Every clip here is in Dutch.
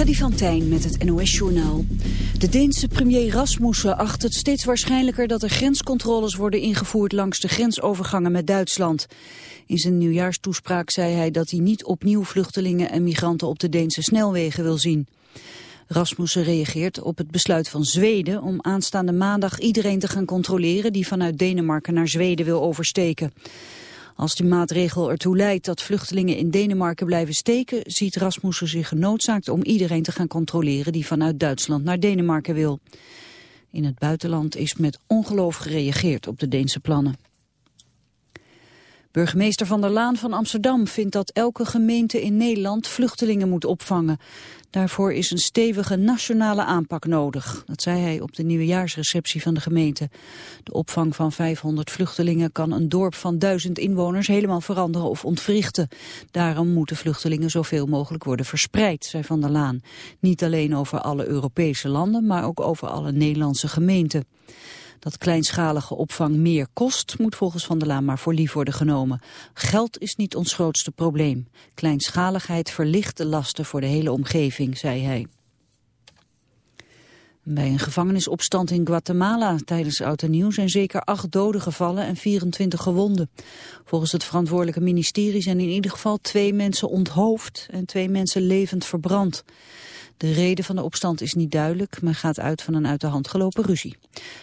Freddy van met het NOS-journaal. De Deense premier Rasmussen acht het steeds waarschijnlijker dat er grenscontroles worden ingevoerd langs de grensovergangen met Duitsland. In zijn nieuwjaarstoespraak zei hij dat hij niet opnieuw vluchtelingen en migranten op de Deense snelwegen wil zien. Rasmussen reageert op het besluit van Zweden om aanstaande maandag iedereen te gaan controleren die vanuit Denemarken naar Zweden wil oversteken. Als die maatregel ertoe leidt dat vluchtelingen in Denemarken blijven steken, ziet Rasmussen zich genoodzaakt om iedereen te gaan controleren die vanuit Duitsland naar Denemarken wil. In het buitenland is met ongeloof gereageerd op de Deense plannen. Burgemeester Van der Laan van Amsterdam vindt dat elke gemeente in Nederland vluchtelingen moet opvangen. Daarvoor is een stevige nationale aanpak nodig. Dat zei hij op de nieuwejaarsreceptie van de gemeente. De opvang van 500 vluchtelingen kan een dorp van 1000 inwoners helemaal veranderen of ontwrichten. Daarom moeten vluchtelingen zoveel mogelijk worden verspreid, zei Van der Laan. Niet alleen over alle Europese landen, maar ook over alle Nederlandse gemeenten. Dat kleinschalige opvang meer kost, moet volgens Van der Laan maar voor lief worden genomen. Geld is niet ons grootste probleem. Kleinschaligheid verlicht de lasten voor de hele omgeving, zei hij. Bij een gevangenisopstand in Guatemala tijdens Oud en Nieuw zijn zeker acht doden gevallen en 24 gewonden. Volgens het verantwoordelijke ministerie zijn in ieder geval twee mensen onthoofd en twee mensen levend verbrand. De reden van de opstand is niet duidelijk, maar gaat uit van een uit de hand gelopen ruzie.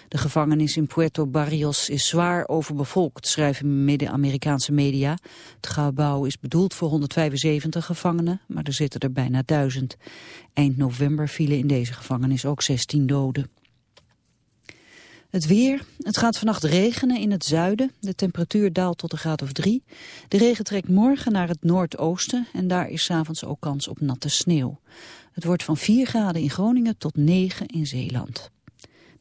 De gevangenis in Puerto Barrios is zwaar overbevolkt, schrijven Midden-Amerikaanse media. Het gebouw is bedoeld voor 175 gevangenen, maar er zitten er bijna duizend. Eind november vielen in deze gevangenis ook 16 doden. Het weer. Het gaat vannacht regenen in het zuiden. De temperatuur daalt tot een graad of drie. De regen trekt morgen naar het noordoosten en daar is s'avonds ook kans op natte sneeuw. Het wordt van 4 graden in Groningen tot 9 in Zeeland.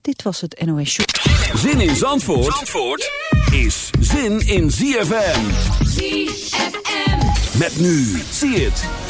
Dit was het NOS Show. Zin in Zandvoort, Zandvoort is zin in ZFM. ZFM. Met nu. Zie het.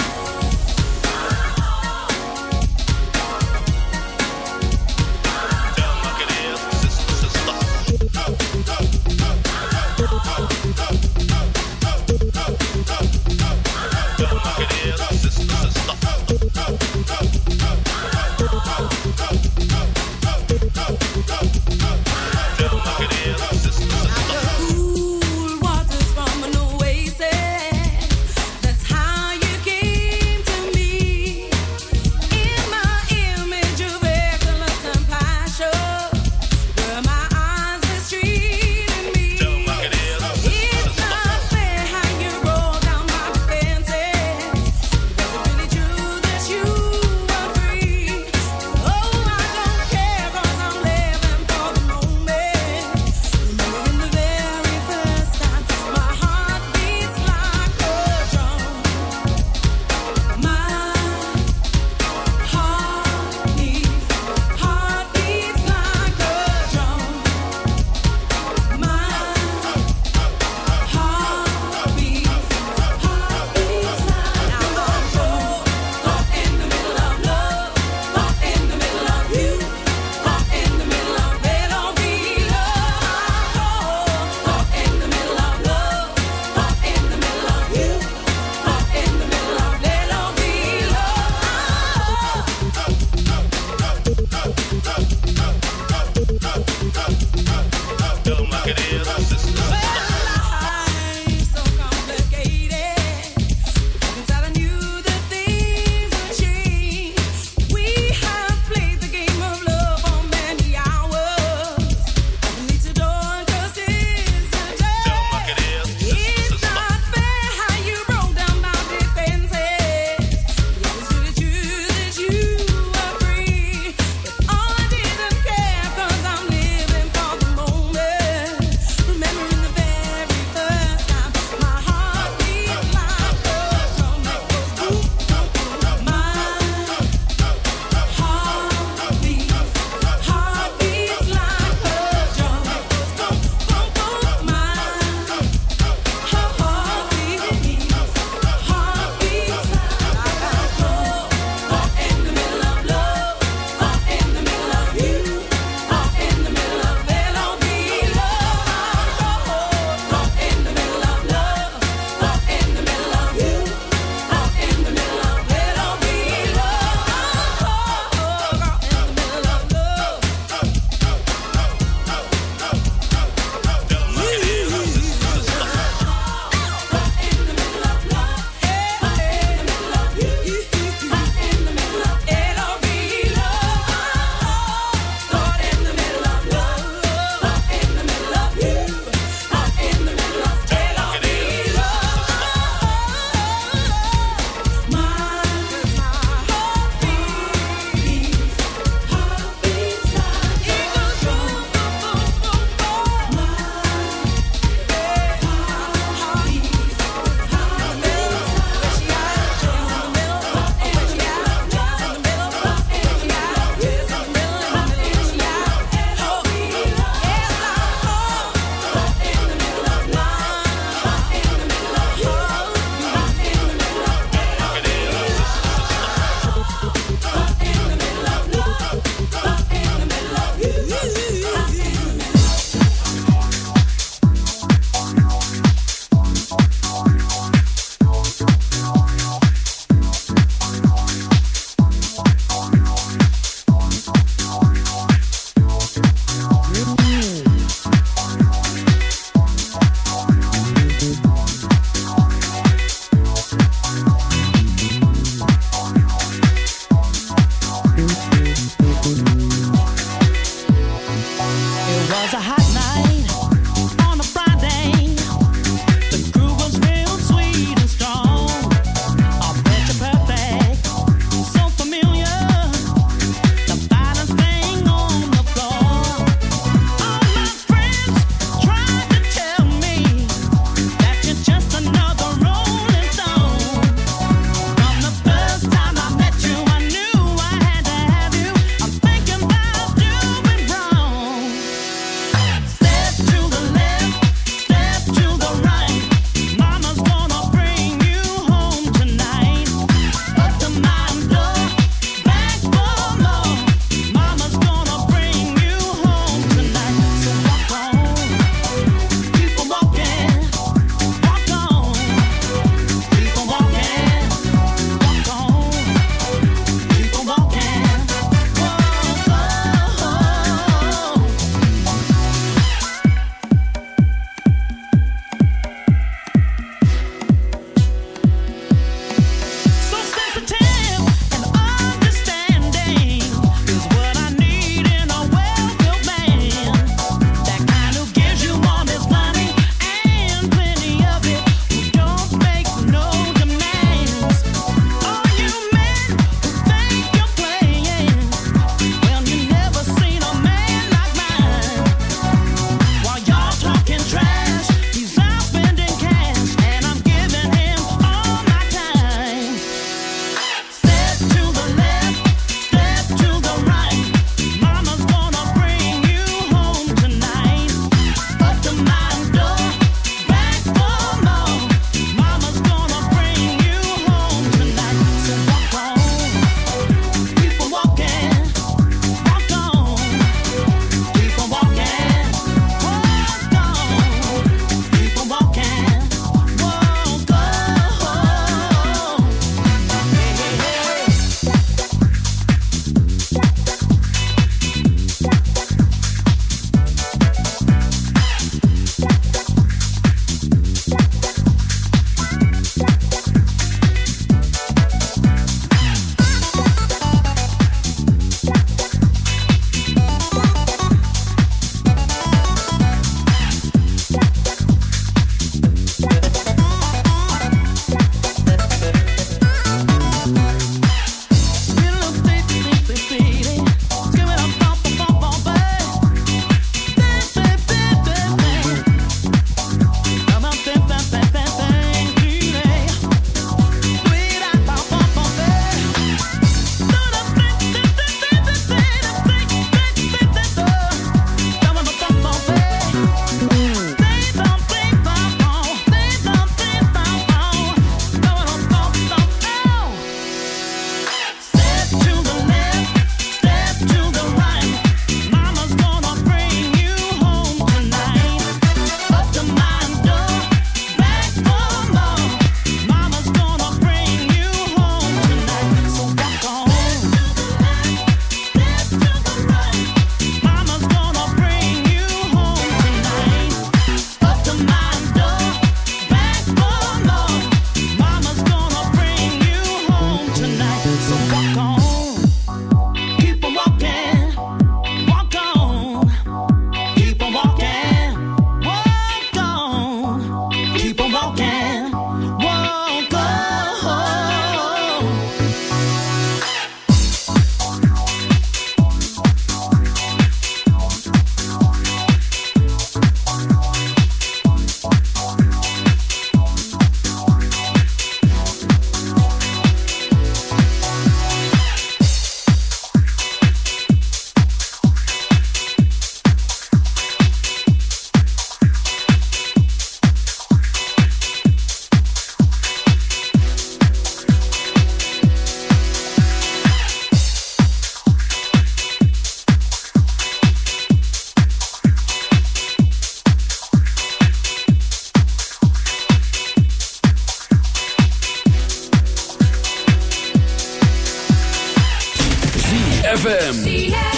ZFM.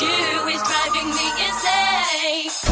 you is driving me insane.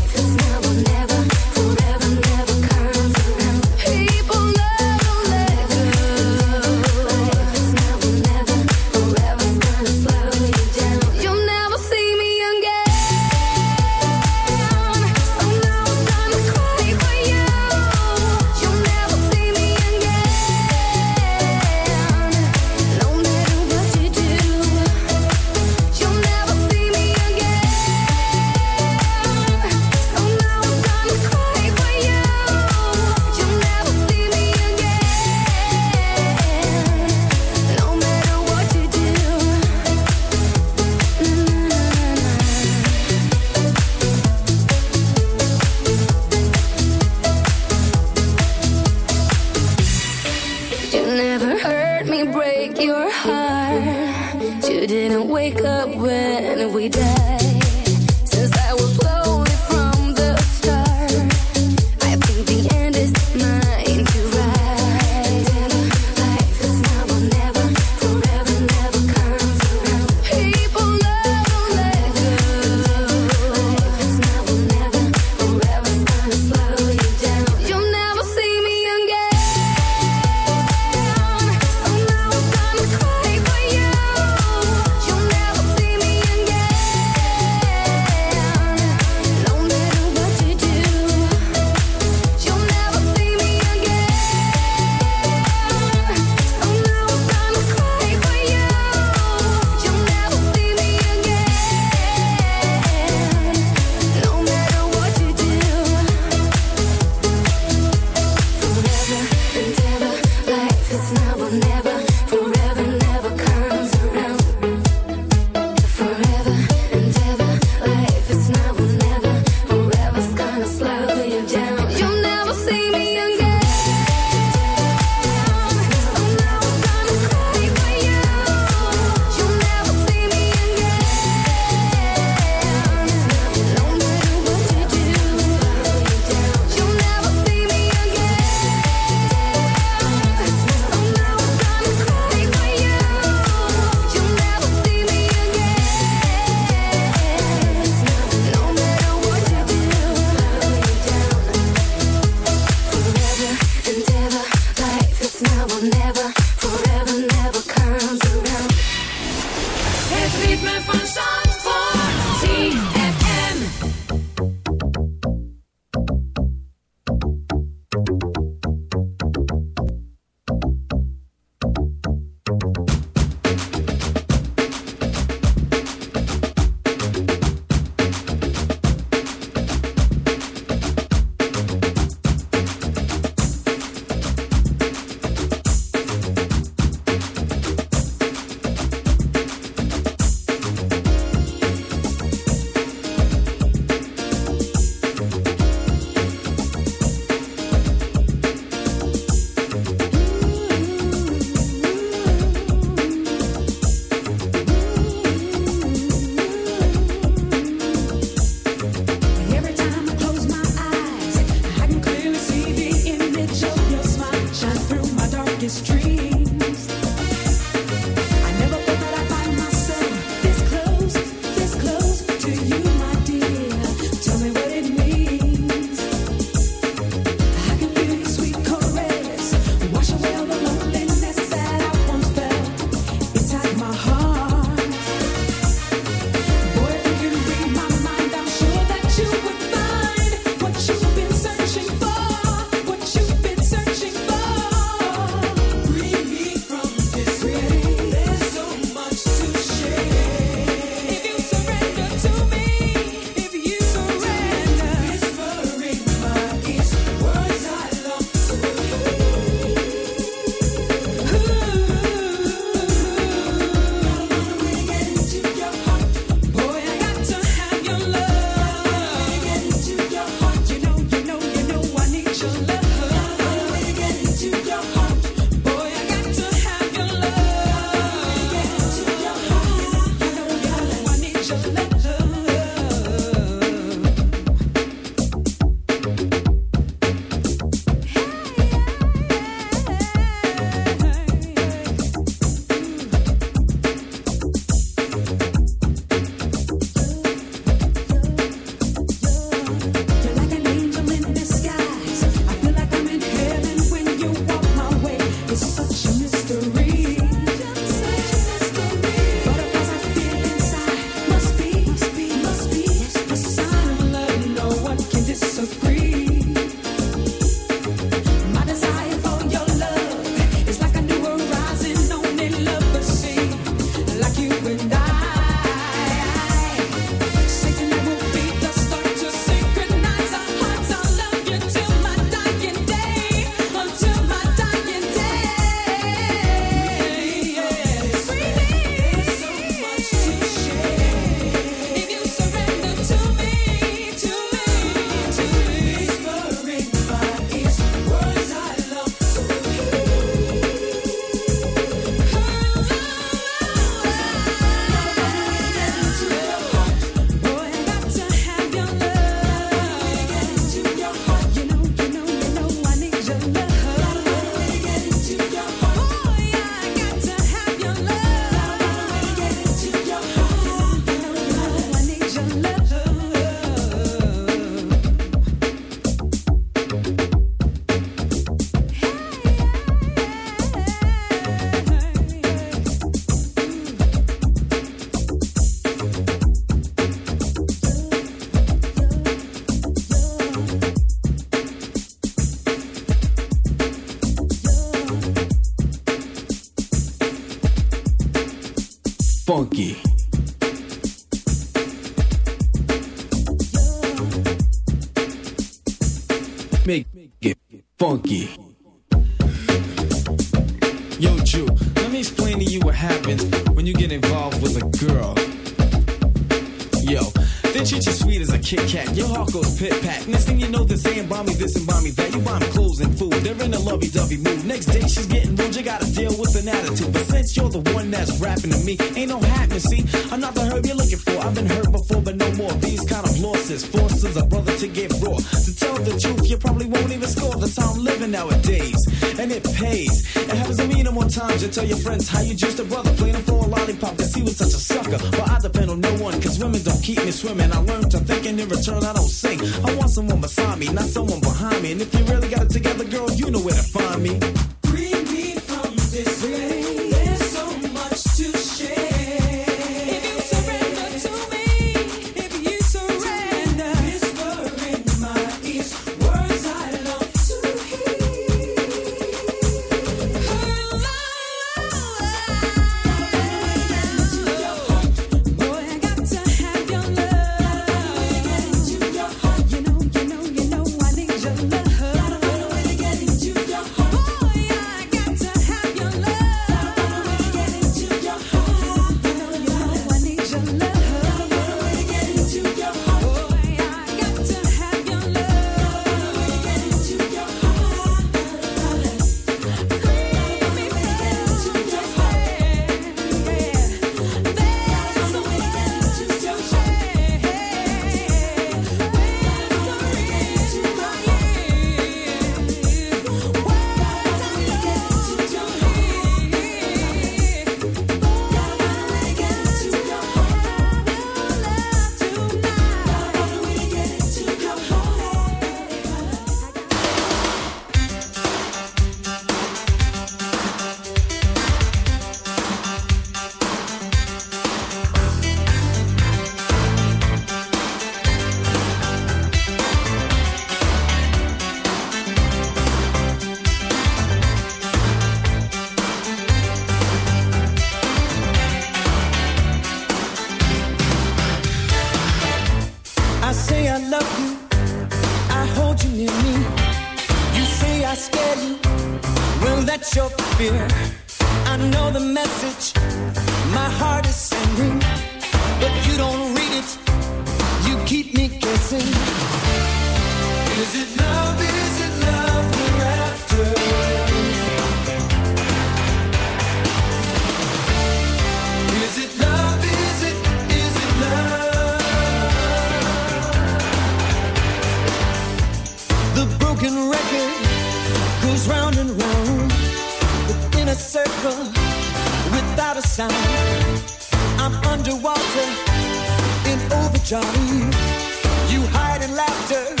You hide in laughter.